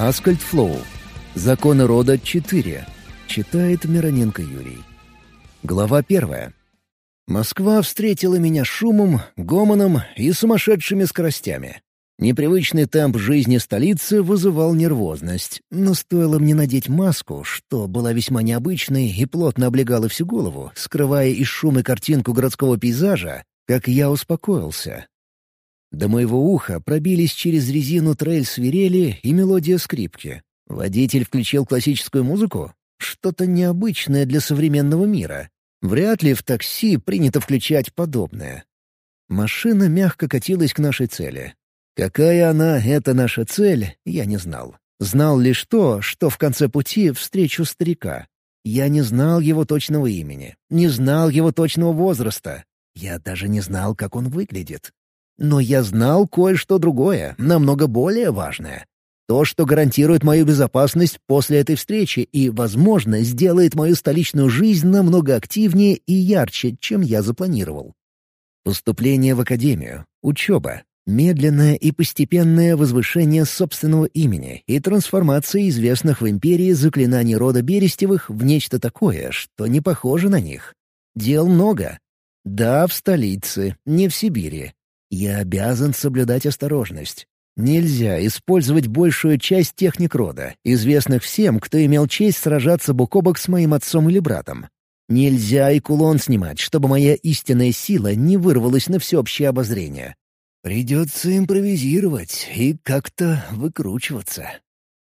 Аскольд Флоу. Законы рода 4. Читает Мироненко Юрий. Глава первая. Москва встретила меня шумом, гомоном и сумасшедшими скоростями. Непривычный темп жизни столицы вызывал нервозность, но стоило мне надеть маску, что была весьма необычной и плотно облегала всю голову, скрывая из шума картинку городского пейзажа, как я успокоился. До моего уха пробились через резину трейль свирели и мелодия скрипки. Водитель включил классическую музыку? Что-то необычное для современного мира. Вряд ли в такси принято включать подобное. Машина мягко катилась к нашей цели. Какая она, эта наша цель, я не знал. Знал лишь то, что в конце пути встречу старика. Я не знал его точного имени, не знал его точного возраста. Я даже не знал, как он выглядит. Но я знал кое-что другое, намного более важное. То, что гарантирует мою безопасность после этой встречи и, возможно, сделает мою столичную жизнь намного активнее и ярче, чем я запланировал. Поступление в академию, учеба, Медленное и постепенное возвышение собственного имени и трансформация известных в империи заклинаний рода Берестевых в нечто такое, что не похоже на них. Дел много. Да, в столице, не в Сибири. Я обязан соблюдать осторожность. Нельзя использовать большую часть техник рода, известных всем, кто имел честь сражаться бок о бок с моим отцом или братом. Нельзя и кулон снимать, чтобы моя истинная сила не вырвалась на всеобщее обозрение. Придется импровизировать и как-то выкручиваться.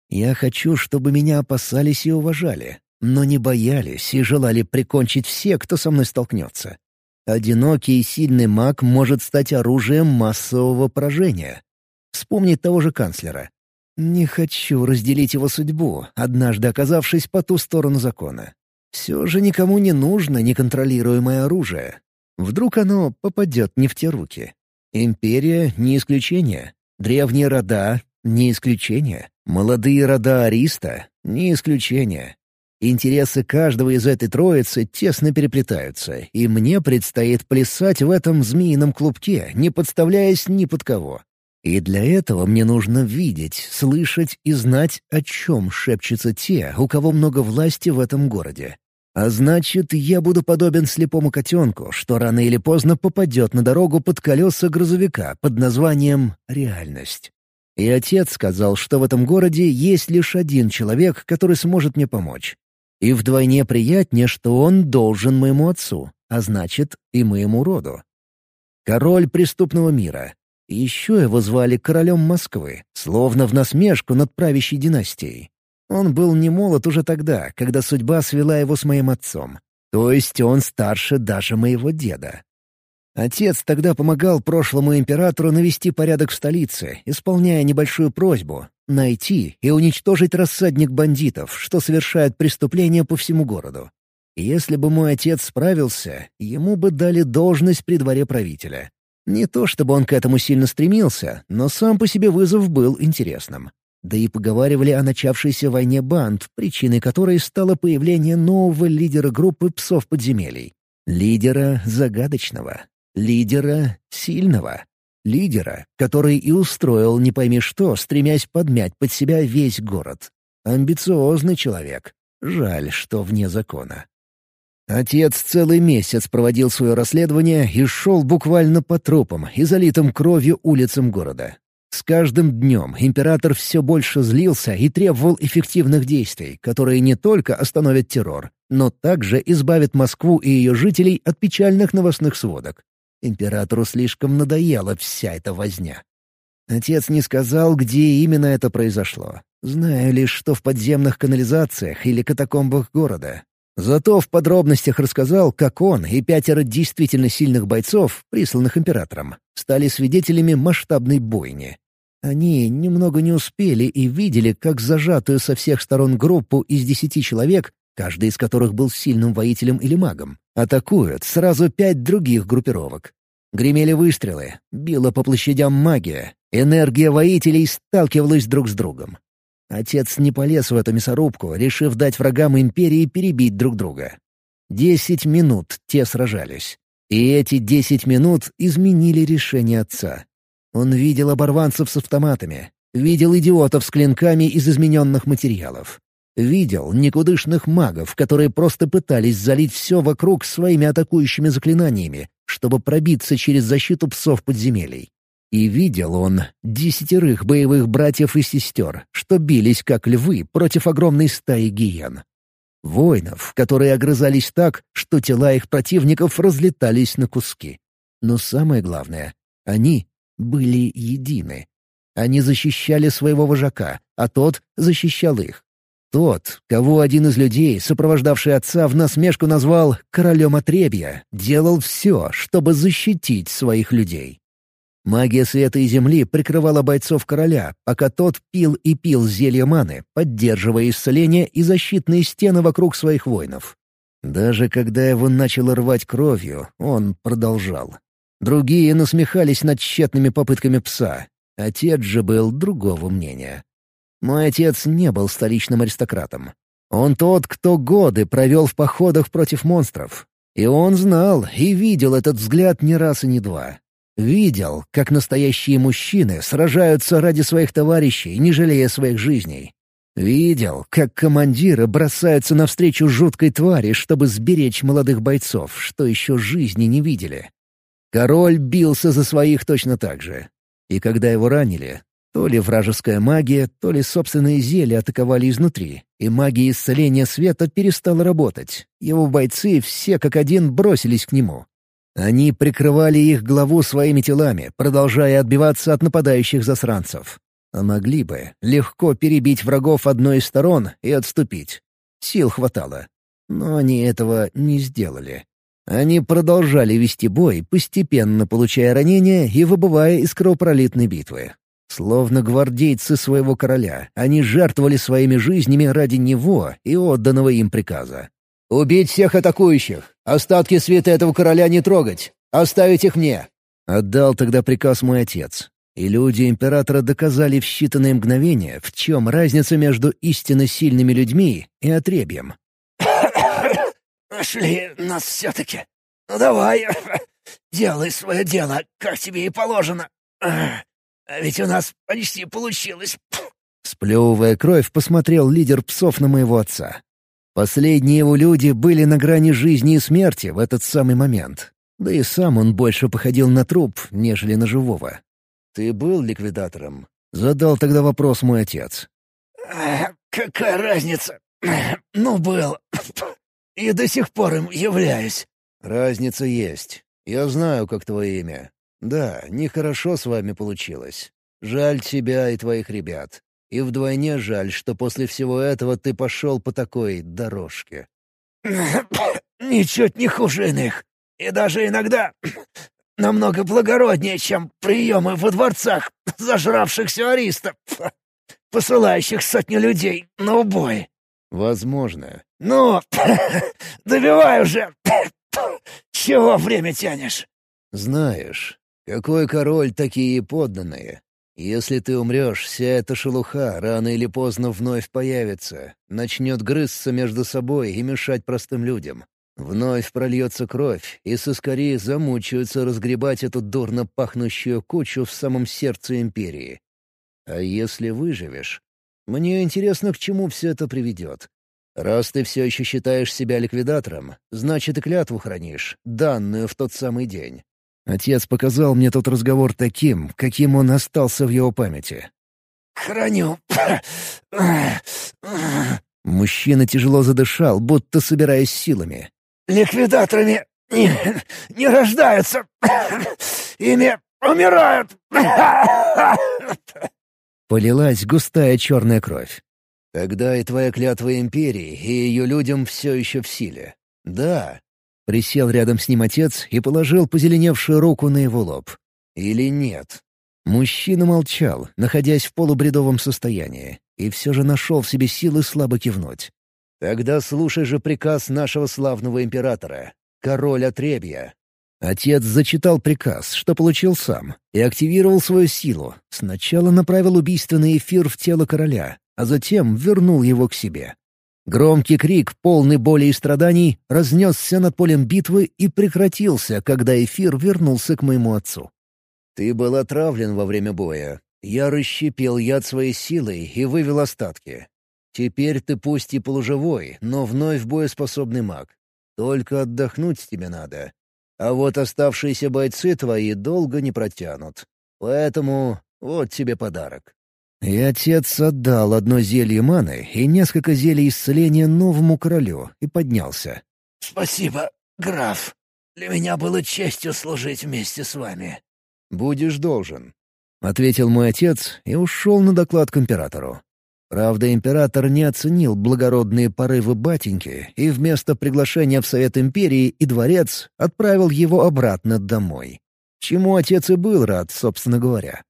Я хочу, чтобы меня опасались и уважали, но не боялись и желали прикончить все, кто со мной столкнется. Одинокий и сильный маг может стать оружием массового поражения. Вспомнить того же канцлера. Не хочу разделить его судьбу, однажды оказавшись по ту сторону закона. Все же никому не нужно неконтролируемое оружие. Вдруг оно попадет не в те руки. Империя — не исключение. Древние рода — не исключение. Молодые рода Ариста — не исключение. Интересы каждого из этой троицы тесно переплетаются, и мне предстоит плясать в этом змеином клубке, не подставляясь ни под кого. И для этого мне нужно видеть, слышать и знать, о чем шепчутся те, у кого много власти в этом городе. А значит, я буду подобен слепому котенку, что рано или поздно попадет на дорогу под колеса грузовика под названием «реальность». И отец сказал, что в этом городе есть лишь один человек, который сможет мне помочь. И вдвойне приятнее, что он должен моему отцу, а значит, и моему роду. Король преступного мира. еще его звали королем Москвы, словно в насмешку над правящей династией. Он был не молод уже тогда, когда судьба свела его с моим отцом. То есть он старше даже моего деда. Отец тогда помогал прошлому императору навести порядок в столице, исполняя небольшую просьбу — найти и уничтожить рассадник бандитов, что совершают преступления по всему городу. Если бы мой отец справился, ему бы дали должность при дворе правителя. Не то чтобы он к этому сильно стремился, но сам по себе вызов был интересным. Да и поговаривали о начавшейся войне банд, причиной которой стало появление нового лидера группы псов подземелий. Лидера загадочного. Лидера сильного. Лидера, который и устроил не пойми что, стремясь подмять под себя весь город. Амбициозный человек. Жаль, что вне закона. Отец целый месяц проводил свое расследование и шел буквально по трупам и залитым кровью улицам города. С каждым днем император все больше злился и требовал эффективных действий, которые не только остановят террор, но также избавят Москву и ее жителей от печальных новостных сводок. Императору слишком надоела вся эта возня. Отец не сказал, где именно это произошло. Знаю лишь, что в подземных канализациях или катакомбах города. Зато в подробностях рассказал, как он и пятеро действительно сильных бойцов, присланных императором, стали свидетелями масштабной бойни. Они немного не успели и видели, как зажатую со всех сторон группу из десяти человек, каждый из которых был сильным воителем или магом, атакуют сразу пять других группировок. Гремели выстрелы, била по площадям магия, энергия воителей сталкивалась друг с другом. Отец не полез в эту мясорубку, решив дать врагам Империи перебить друг друга. Десять минут те сражались. И эти десять минут изменили решение отца. Он видел оборванцев с автоматами, Видел идиотов с клинками из измененных материалов. Видел никудышных магов, которые просто пытались залить все вокруг своими атакующими заклинаниями, чтобы пробиться через защиту псов подземелий. И видел он десятерых боевых братьев и сестер, что бились как львы против огромной стаи гиен. Воинов, которые огрызались так, что тела их противников разлетались на куски. Но самое главное, они были едины. Они защищали своего вожака, а тот защищал их. Тот, кого один из людей, сопровождавший отца, в насмешку назвал «королем отребья», делал все, чтобы защитить своих людей. Магия света и земли прикрывала бойцов короля, пока тот пил и пил зелье маны, поддерживая исцеление и защитные стены вокруг своих воинов. Даже когда его начало рвать кровью, он продолжал. Другие насмехались над тщетными попытками пса. Отец же был другого мнения. Мой отец не был столичным аристократом. Он тот, кто годы провел в походах против монстров. И он знал и видел этот взгляд не раз и не два. Видел, как настоящие мужчины сражаются ради своих товарищей, не жалея своих жизней. Видел, как командиры бросаются навстречу жуткой твари, чтобы сберечь молодых бойцов, что еще жизни не видели. Король бился за своих точно так же. И когда его ранили, то ли вражеская магия, то ли собственные зелья атаковали изнутри, и магия исцеления света перестала работать. Его бойцы все как один бросились к нему. Они прикрывали их главу своими телами, продолжая отбиваться от нападающих засранцев. А могли бы легко перебить врагов одной из сторон и отступить. Сил хватало. Но они этого не сделали. Они продолжали вести бой, постепенно получая ранения и выбывая из кровопролитной битвы. Словно гвардейцы своего короля, они жертвовали своими жизнями ради него и отданного им приказа. «Убить всех атакующих! Остатки света этого короля не трогать! Оставить их мне!» Отдал тогда приказ мой отец. И люди императора доказали в считанные мгновения, в чем разница между истинно сильными людьми и отребьем. «Нашли нас все-таки. Ну давай, делай свое дело, как тебе и положено. А ведь у нас почти получилось». Сплевывая кровь, посмотрел лидер псов на моего отца. Последние его люди были на грани жизни и смерти в этот самый момент. Да и сам он больше походил на труп, нежели на живого. «Ты был ликвидатором?» — задал тогда вопрос мой отец. «Какая разница? Ну, был. И до сих пор им являюсь». «Разница есть. Я знаю, как твое имя. Да, нехорошо с вами получилось. Жаль тебя и твоих ребят. И вдвойне жаль, что после всего этого ты пошел по такой дорожке. «Ничуть не хуже иных. И даже иногда намного благороднее, чем приемы во дворцах зажравшихся аристов, посылающих сотни людей на убой». «Возможно». «Ну, добивай уже! Чего время тянешь?» «Знаешь, какой король, такие подданные. Если ты умрешь, вся эта шелуха рано или поздно вновь появится, начнет грызться между собой и мешать простым людям. Вновь прольется кровь, и соскори замучаются разгребать эту дурно пахнущую кучу в самом сердце империи. А если выживешь? Мне интересно, к чему все это приведет. Раз ты все еще считаешь себя ликвидатором, значит и клятву хранишь, данную в тот самый день. Отец показал мне тот разговор таким, каким он остался в его памяти. «Храню». Мужчина тяжело задышал, будто собираясь силами. «Ликвидаторами не, не рождаются. Ими умирают». Полилась густая черная кровь. Тогда и твоя клятва империи, и ее людям все еще в силе. Да, Присел рядом с ним отец и положил позеленевшую руку на его лоб. Или нет? Мужчина молчал, находясь в полубредовом состоянии, и все же нашел в себе силы слабо кивнуть. «Тогда слушай же приказ нашего славного императора, король Отребья». Отец зачитал приказ, что получил сам, и активировал свою силу. Сначала направил убийственный эфир в тело короля, а затем вернул его к себе. Громкий крик, полный боли и страданий, разнесся над полем битвы и прекратился, когда эфир вернулся к моему отцу. «Ты был отравлен во время боя. Я расщепил яд своей силой и вывел остатки. Теперь ты пусть и полуживой, но вновь боеспособный маг. Только отдохнуть тебе надо. А вот оставшиеся бойцы твои долго не протянут. Поэтому вот тебе подарок». И отец отдал одно зелье маны и несколько зелий исцеления новому королю и поднялся. «Спасибо, граф. Для меня было честью служить вместе с вами». «Будешь должен», — ответил мой отец и ушел на доклад к императору. Правда, император не оценил благородные порывы батеньки и вместо приглашения в Совет Империи и дворец отправил его обратно домой. Чему отец и был рад, собственно говоря.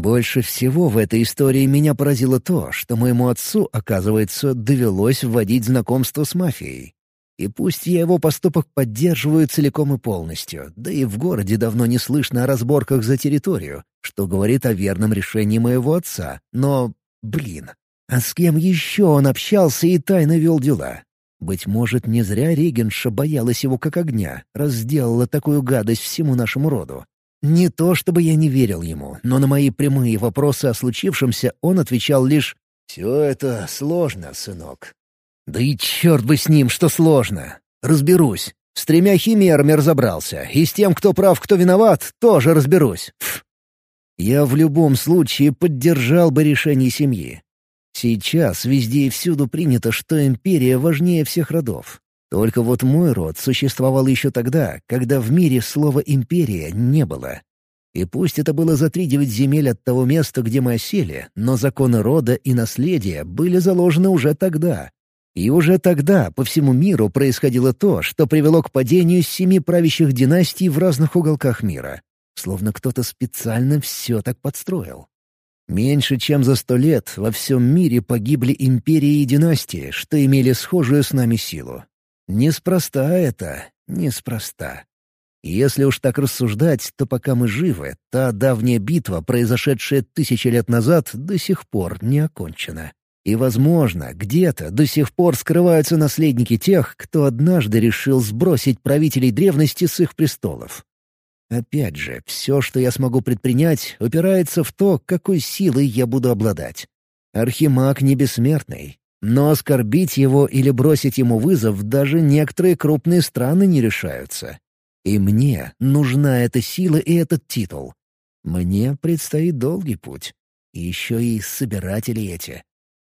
Больше всего в этой истории меня поразило то, что моему отцу, оказывается, довелось вводить знакомство с мафией. И пусть я его поступок поддерживаю целиком и полностью, да и в городе давно не слышно о разборках за территорию, что говорит о верном решении моего отца, но, блин, а с кем еще он общался и тайно вел дела? Быть может, не зря регенша боялась его как огня, раз сделала такую гадость всему нашему роду. Не то чтобы я не верил ему, но на мои прямые вопросы о случившемся он отвечал лишь «Все это сложно, сынок». Да и черт бы с ним, что сложно. Разберусь. С тремя химерами разобрался, и с тем, кто прав, кто виноват, тоже разберусь. Ф. Я в любом случае поддержал бы решение семьи. Сейчас везде и всюду принято, что империя важнее всех родов. Только вот мой род существовал еще тогда, когда в мире слова «империя» не было. И пусть это было за три-девять земель от того места, где мы осели, но законы рода и наследия были заложены уже тогда. И уже тогда по всему миру происходило то, что привело к падению семи правящих династий в разных уголках мира. Словно кто-то специально все так подстроил. Меньше чем за сто лет во всем мире погибли империи и династии, что имели схожую с нами силу. Неспроста это, неспроста. Если уж так рассуждать, то пока мы живы, та давняя битва, произошедшая тысячи лет назад, до сих пор не окончена. И, возможно, где-то до сих пор скрываются наследники тех, кто однажды решил сбросить правителей древности с их престолов. Опять же, все, что я смогу предпринять, упирается в то, какой силой я буду обладать. Архимаг не бессмертный, но оскорбить его или бросить ему вызов даже некоторые крупные страны не решаются. И мне нужна эта сила и этот титул. Мне предстоит долгий путь. Еще и собиратели эти.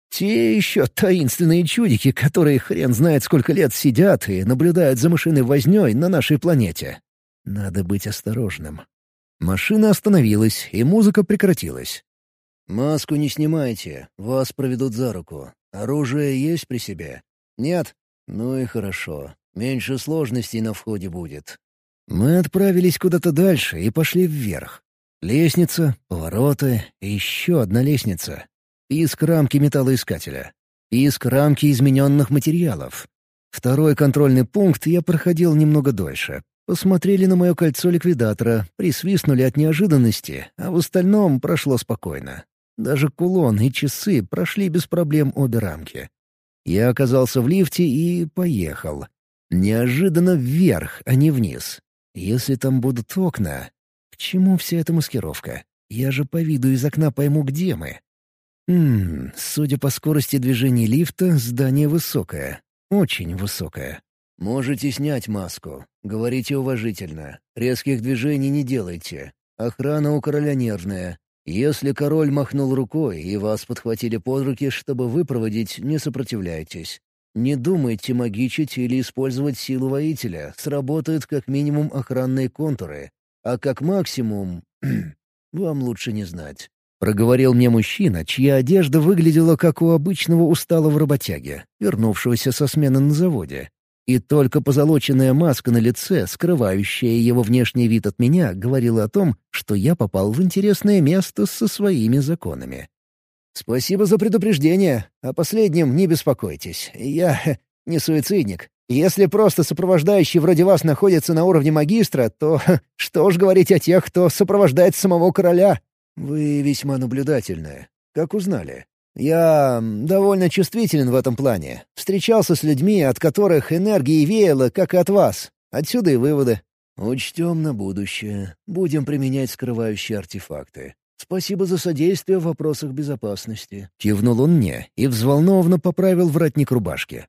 Те еще таинственные чудики, которые хрен знает сколько лет сидят и наблюдают за мышиной вознёй на нашей планете. Надо быть осторожным. Машина остановилась, и музыка прекратилась. «Маску не снимайте, вас проведут за руку. Оружие есть при себе? Нет? Ну и хорошо. Меньше сложностей на входе будет. Мы отправились куда-то дальше и пошли вверх. Лестница, повороты и еще одна лестница. Писк рамки металлоискателя. Писк рамки измененных материалов. Второй контрольный пункт я проходил немного дольше. Посмотрели на мое кольцо ликвидатора, присвистнули от неожиданности, а в остальном прошло спокойно. Даже кулон и часы прошли без проблем обе рамки. Я оказался в лифте и поехал. Неожиданно вверх, а не вниз. Если там будут окна... К чему вся эта маскировка? Я же по виду из окна пойму, где мы. Хм, судя по скорости движения лифта, здание высокое. Очень высокое. Можете снять маску. Говорите уважительно. Резких движений не делайте. Охрана у короля нервная. Если король махнул рукой и вас подхватили под руки, чтобы выпроводить, не сопротивляйтесь. Не думайте магичить или использовать силу воителя, сработают как минимум охранные контуры, а как максимум... вам лучше не знать. Проговорил мне мужчина, чья одежда выглядела как у обычного усталого работяги, вернувшегося со смены на заводе. И только позолоченная маска на лице, скрывающая его внешний вид от меня, говорила о том, что я попал в интересное место со своими законами. «Спасибо за предупреждение. О последнем не беспокойтесь. Я не суицидник. Если просто сопровождающий вроде вас находится на уровне магистра, то что уж говорить о тех, кто сопровождает самого короля?» «Вы весьма наблюдательны. Как узнали?» Я довольно чувствителен в этом плане. Встречался с людьми, от которых энергии веяло, как и от вас. Отсюда и выводы. Учтем на будущее. Будем применять скрывающие артефакты. Спасибо за содействие в вопросах безопасности». Кивнул он мне и взволнованно поправил воротник рубашки.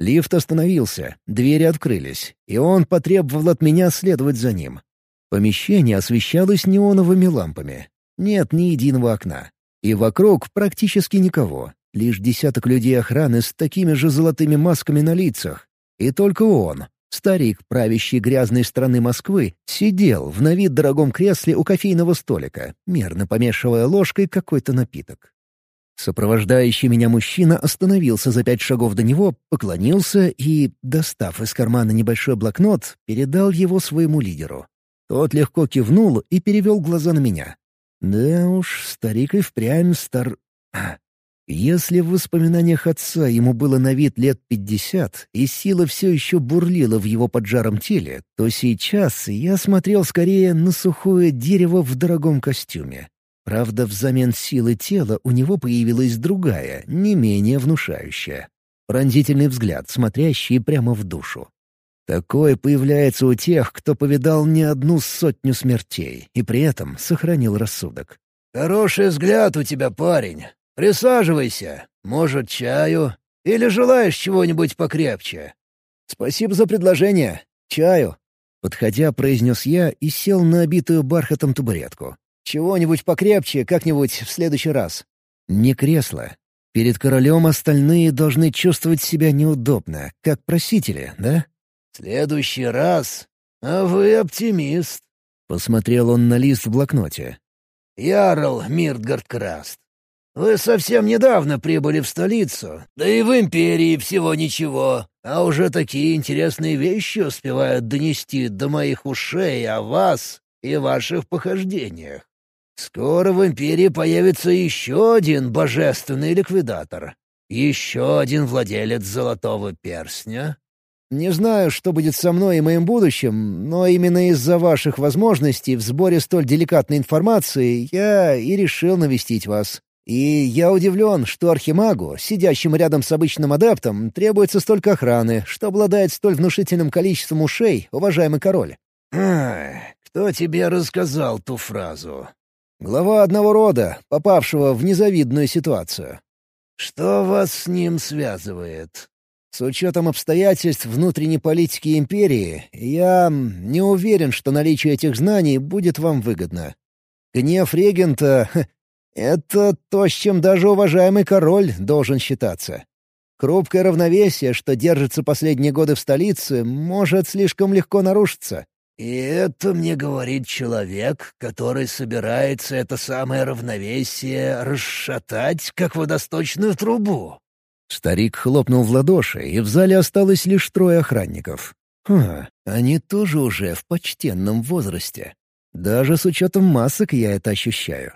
Лифт остановился, двери открылись, и он потребовал от меня следовать за ним. Помещение освещалось неоновыми лампами. Нет ни единого окна. И вокруг практически никого. Лишь десяток людей охраны с такими же золотыми масками на лицах. И только он, старик, правящий грязной страны Москвы, сидел в на вид дорогом кресле у кофейного столика, мерно помешивая ложкой какой-то напиток. Сопровождающий меня мужчина остановился за пять шагов до него, поклонился и, достав из кармана небольшой блокнот, передал его своему лидеру. Тот легко кивнул и перевел глаза на меня. Да уж, старик и впрямь стар... Если в воспоминаниях отца ему было на вид лет пятьдесят, и сила все еще бурлила в его поджаром теле, то сейчас я смотрел скорее на сухое дерево в дорогом костюме. Правда, взамен силы тела у него появилась другая, не менее внушающая. Пронзительный взгляд, смотрящий прямо в душу. Такое появляется у тех, кто повидал не одну сотню смертей и при этом сохранил рассудок. «Хороший взгляд у тебя, парень. Присаживайся. Может, чаю? Или желаешь чего-нибудь покрепче?» «Спасибо за предложение. Чаю». Подходя, произнес я и сел на обитую бархатом табуретку. «Чего-нибудь покрепче, как-нибудь в следующий раз». Не кресло. Перед королем остальные должны чувствовать себя неудобно, как просители, да? «Следующий раз? А вы оптимист», — посмотрел он на лист в блокноте. «Ярл Миртгард Краст, вы совсем недавно прибыли в столицу, да и в империи всего ничего, а уже такие интересные вещи успевают донести до моих ушей о вас и ваших похождениях. Скоро в империи появится еще один божественный ликвидатор, еще один владелец золотого перстня». «Не знаю, что будет со мной и моим будущим, но именно из-за ваших возможностей в сборе столь деликатной информации я и решил навестить вас», и я удивлен, что архимагу, сидящему рядом с обычным адептом, требуется столько охраны, что обладает столь внушительным количеством ушей, уважаемый король. «Ах, кто тебе рассказал ту фразу?» «Глава одного рода, попавшего в незавидную ситуацию». «Что вас с ним связывает?» «С учетом обстоятельств внутренней политики империи, я не уверен, что наличие этих знаний будет вам выгодно. Гнев регента это то, с чем даже уважаемый король должен считаться. Крупкое равновесие, что держится последние годы в столице, может слишком легко нарушиться. «И это мне говорит человек, который собирается это самое равновесие расшатать, как водосточную трубу». Старик хлопнул в ладоши, и в зале осталось лишь трое охранников. Хм, они тоже уже в почтенном возрасте. Даже с учетом масок я это ощущаю.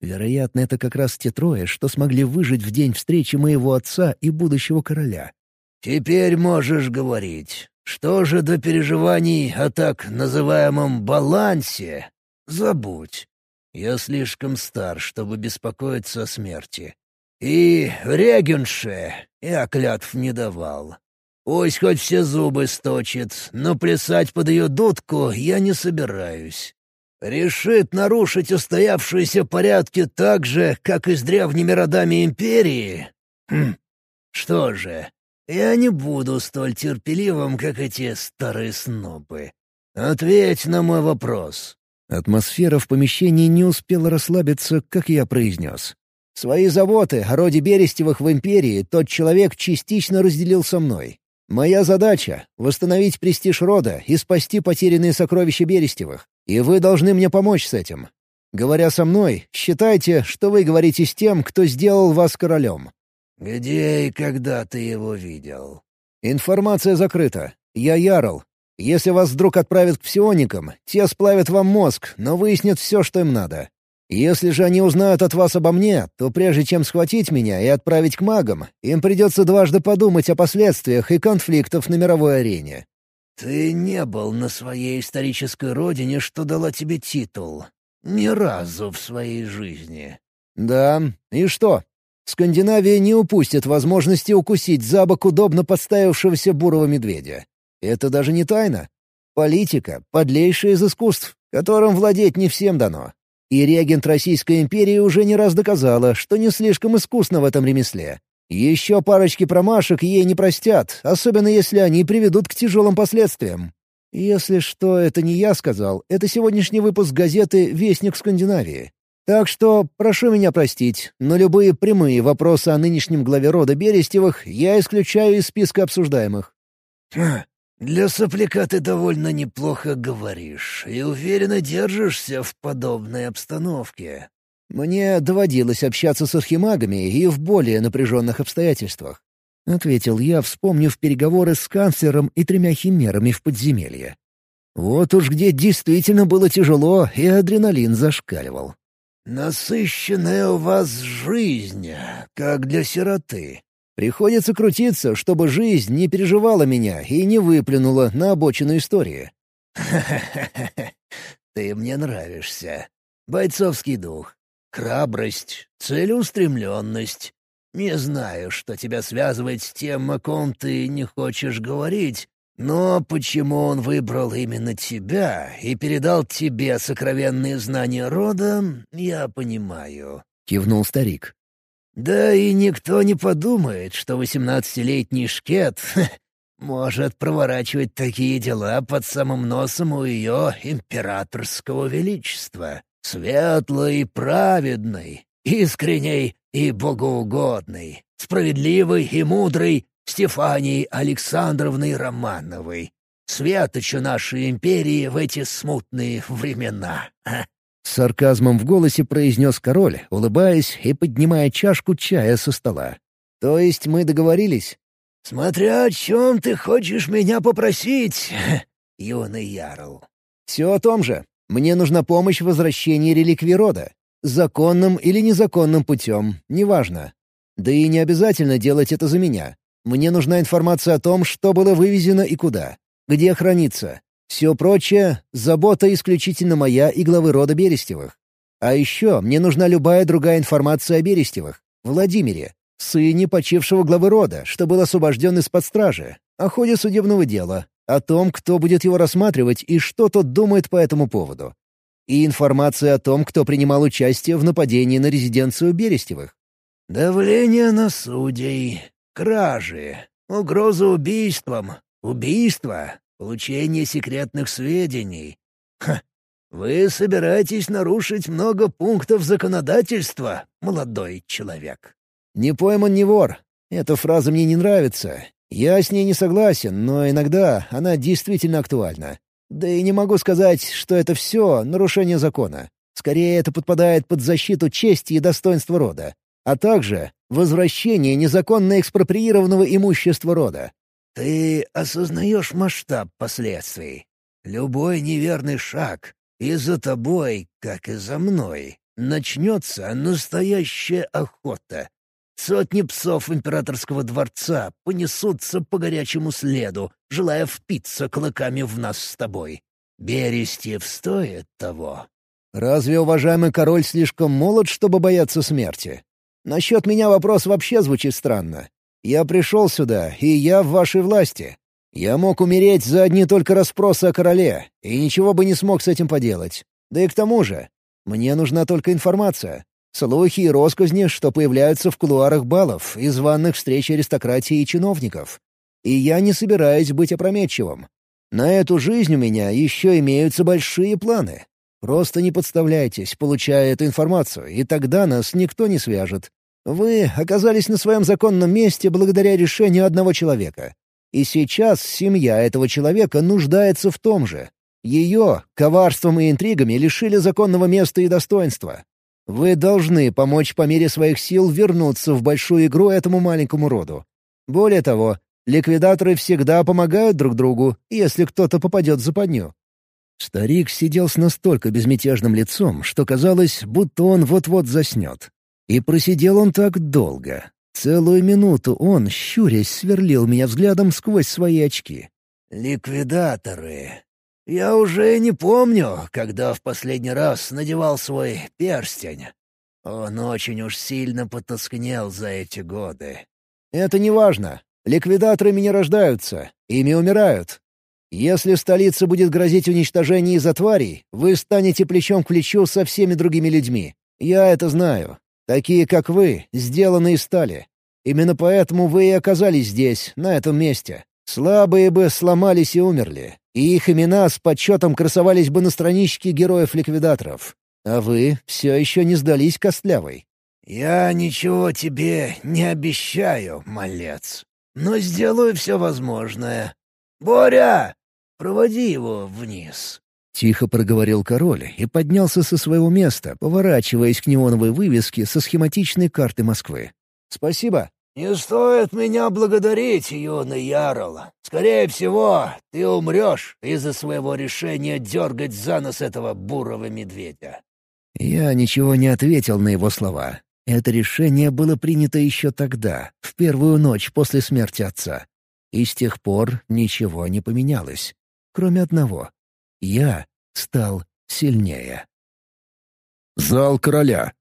Вероятно, это как раз те трое, что смогли выжить в день встречи моего отца и будущего короля. «Теперь можешь говорить. Что же до переживаний о так называемом «балансе»? Забудь. Я слишком стар, чтобы беспокоиться о смерти. И регенше я клятв не давал. Пусть хоть все зубы сточит, но плясать под ее дудку я не собираюсь. Решит нарушить устоявшиеся порядки так же, как и с древними родами империи? Хм. Что же, я не буду столь терпеливым, как эти старые снобы. Ответь на мой вопрос. Атмосфера в помещении не успела расслабиться, как я произнес. Свои заботы о роде Берестевых в империи тот человек частично разделил со мной. Моя задача — восстановить престиж рода и спасти потерянные сокровища Берестевых. И вы должны мне помочь с этим. Говоря со мной, считайте, что вы говорите с тем, кто сделал вас королем». «Где и когда ты его видел?» «Информация закрыта. Я Ярл. Если вас вдруг отправят к псионикам, те сплавят вам мозг, но выяснят все, что им надо. Если же они узнают от вас обо мне, то прежде чем схватить меня и отправить к магам, им придется дважды подумать о последствиях и конфликтах на мировой арене. «Ты не был на своей исторической родине, что дала тебе титул. Ни разу в своей жизни». «Да, и что? Скандинавия не упустит возможности укусить за бок удобно подставившегося бурого медведя. Это даже не тайна. Политика — подлейшая из искусств, которым владеть не всем дано. И регент Российской империи уже не раз доказала, что не слишком искусна в этом ремесле. Еще парочки промашек ей не простят, особенно если они приведут к тяжелым последствиям. Если что, это не я сказал, это сегодняшний выпуск газеты «Вестник Скандинавии». Так что прошу меня простить, но любые прямые вопросы о нынешнем главе рода Берестевых я исключаю из списка обсуждаемых. «Для сопляка ты довольно неплохо говоришь и уверенно держишься в подобной обстановке». «Мне доводилось общаться с архимагами и в более напряженных обстоятельствах», — ответил я, вспомнив переговоры с канцлером и тремя химерами в подземелье. Вот уж где действительно было тяжело, и адреналин зашкаливал. «Насыщенная у вас жизнь, как для сироты», Приходится крутиться, чтобы жизнь не переживала меня и не выплюнула на обочину истории. Ты мне нравишься. Бойцовский дух, храбрость, целеустремленность. Не знаю, что тебя связывает с тем, о ком ты не хочешь говорить, но почему он выбрал именно тебя и передал тебе сокровенные знания рода, я понимаю», — кивнул старик. Да и никто не подумает, что восемнадцатилетний шкет может проворачивать такие дела под самым носом у ее императорского величества. Светлый и праведный, искренний и богоугодный, справедливый и мудрый Стефанией Александровной Романовой, светочу нашей империи в эти смутные времена. С сарказмом в голосе произнес король, улыбаясь и поднимая чашку чая со стола. «То есть мы договорились?» «Смотря о чем ты хочешь меня попросить, юный ярл». «Все о том же. Мне нужна помощь в возвращении реликвий рода. Законным или незаконным путем, неважно. Да и не обязательно делать это за меня. Мне нужна информация о том, что было вывезено и куда. Где хранится. Все прочее — забота исключительно моя и главы рода Берестевых. А еще мне нужна любая другая информация о Берестевых, Владимире, сыне почившего главы рода, что был освобожден из-под стражи, о ходе судебного дела, о том, кто будет его рассматривать и что тот думает по этому поводу. И информация о том, кто принимал участие в нападении на резиденцию Берестевых. «Давление на судей, кражи, угроза убийством, убийство, Получение секретных сведений. Ха! Вы собираетесь нарушить много пунктов законодательства, молодой человек. «Не пойман, не вор». Эта фраза мне не нравится. Я с ней не согласен, но иногда она действительно актуальна. Да и не могу сказать, что это все нарушение закона. Скорее, это подпадает под защиту чести и достоинства рода, а также возвращение незаконно экспроприированного имущества рода. Ты осознаешь масштаб последствий. Любой неверный шаг, и за тобой, как и за мной, начнется настоящая охота. Сотни псов императорского дворца понесутся по горячему следу, желая впиться клыками в нас с тобой. Берестьев стоит того. Разве уважаемый король слишком молод, чтобы бояться смерти? Насчет меня вопрос вообще звучит странно. Я пришел сюда, и я в вашей власти. Я мог умереть за одни только расспросы о короле, и ничего бы не смог с этим поделать. Да и к тому же, мне нужна только информация. Слухи и росказни, что появляются в кулуарах балов и званных встреч аристократии и чиновников. И я не собираюсь быть опрометчивым. На эту жизнь у меня еще имеются большие планы. Просто не подставляйтесь, получая эту информацию, и тогда нас никто не свяжет. Вы оказались на своем законном месте благодаря решению одного человека. И сейчас семья этого человека нуждается в том же. Ее коварством и интригами лишили законного места и достоинства. Вы должны помочь по мере своих сил вернуться в большую игру этому маленькому роду. Более того, ликвидаторы всегда помогают друг другу, если кто-то попадет в западню. Старик сидел с настолько безмятежным лицом, что казалось, будто он вот-вот заснет. И просидел он так долго. Целую минуту он, щурясь, сверлил меня взглядом сквозь свои очки. «Ликвидаторы. Я уже не помню, когда в последний раз надевал свой перстень. Он очень уж сильно потускнел за эти годы». «Это не важно. Ликвидаторами не рождаются, ими умирают. Если столица будет грозить уничтожение из-за тварей, вы станете плечом к плечу со всеми другими людьми. Я это знаю. Такие, как вы, сделаны из стали. Именно поэтому вы и оказались здесь, на этом месте. Слабые бы сломались и умерли, и их имена с подсчетом красовались бы на страничке героев-ликвидаторов. А вы все еще не сдались костлявой. «Я ничего тебе не обещаю, малец, но сделаю все возможное. Боря, проводи его вниз». Тихо проговорил король и поднялся со своего места, поворачиваясь к неоновой вывеске со схематичной карты Москвы. «Спасибо». «Не стоит меня благодарить, юный Ярл. Скорее всего, ты умрешь из-за своего решения дергать за нос этого бурого медведя». Я ничего не ответил на его слова. Это решение было принято еще тогда, в первую ночь после смерти отца. И с тех пор ничего не поменялось. Кроме одного. Я стал сильнее. Зал короля.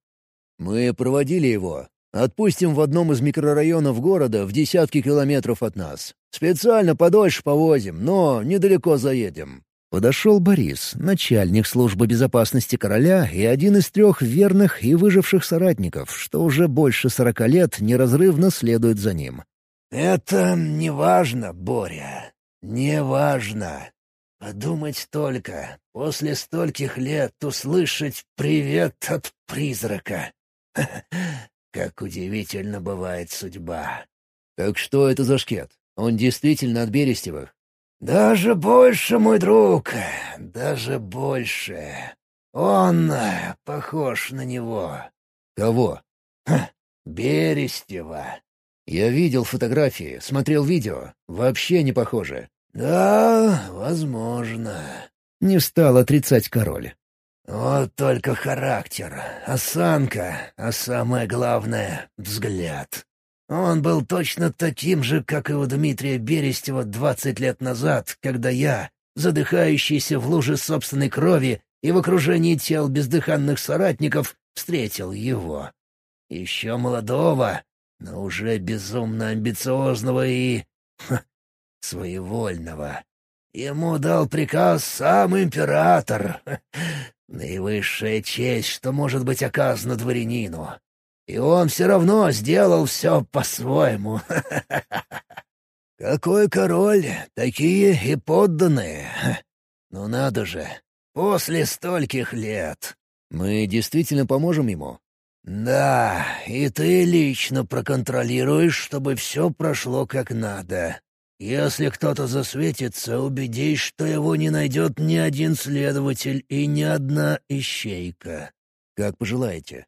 Мы проводили его, Отпустим в одном из микрорайонов города в десятки километров от нас. Специально подольше повозим, но недалеко заедем». Подошел Борис, начальник службы безопасности короля и один из трех верных и выживших соратников, что уже больше сорока лет неразрывно следует за ним. «Это не важно, Боря, не важно. Подумать только, после стольких лет услышать «привет от призрака». Как удивительно бывает судьба. Так что это за шкет? Он действительно от Берестевых? Даже больше, мой друг, даже больше. Он похож на него. Кого? Ха, Берестева. Я видел фотографии, смотрел видео. Вообще не похоже. Да, возможно. Не стал отрицать король. Вот только характер, осанка, а самое главное — взгляд. Он был точно таким же, как и у Дмитрия Берестева двадцать лет назад, когда я, задыхающийся в луже собственной крови и в окружении тел бездыханных соратников, встретил его. Еще молодого, но уже безумно амбициозного и... Ха, своевольного. Ему дал приказ сам император. Наивысшая честь, что может быть оказана дворянину. И он все равно сделал все по-своему. Какой король, такие и подданные. Ну надо же, после стольких лет. Мы действительно поможем ему? Да, и ты лично проконтролируешь, чтобы все прошло как надо. Если кто-то засветится, убедись, что его не найдет ни один следователь и ни одна ищейка. Как пожелаете.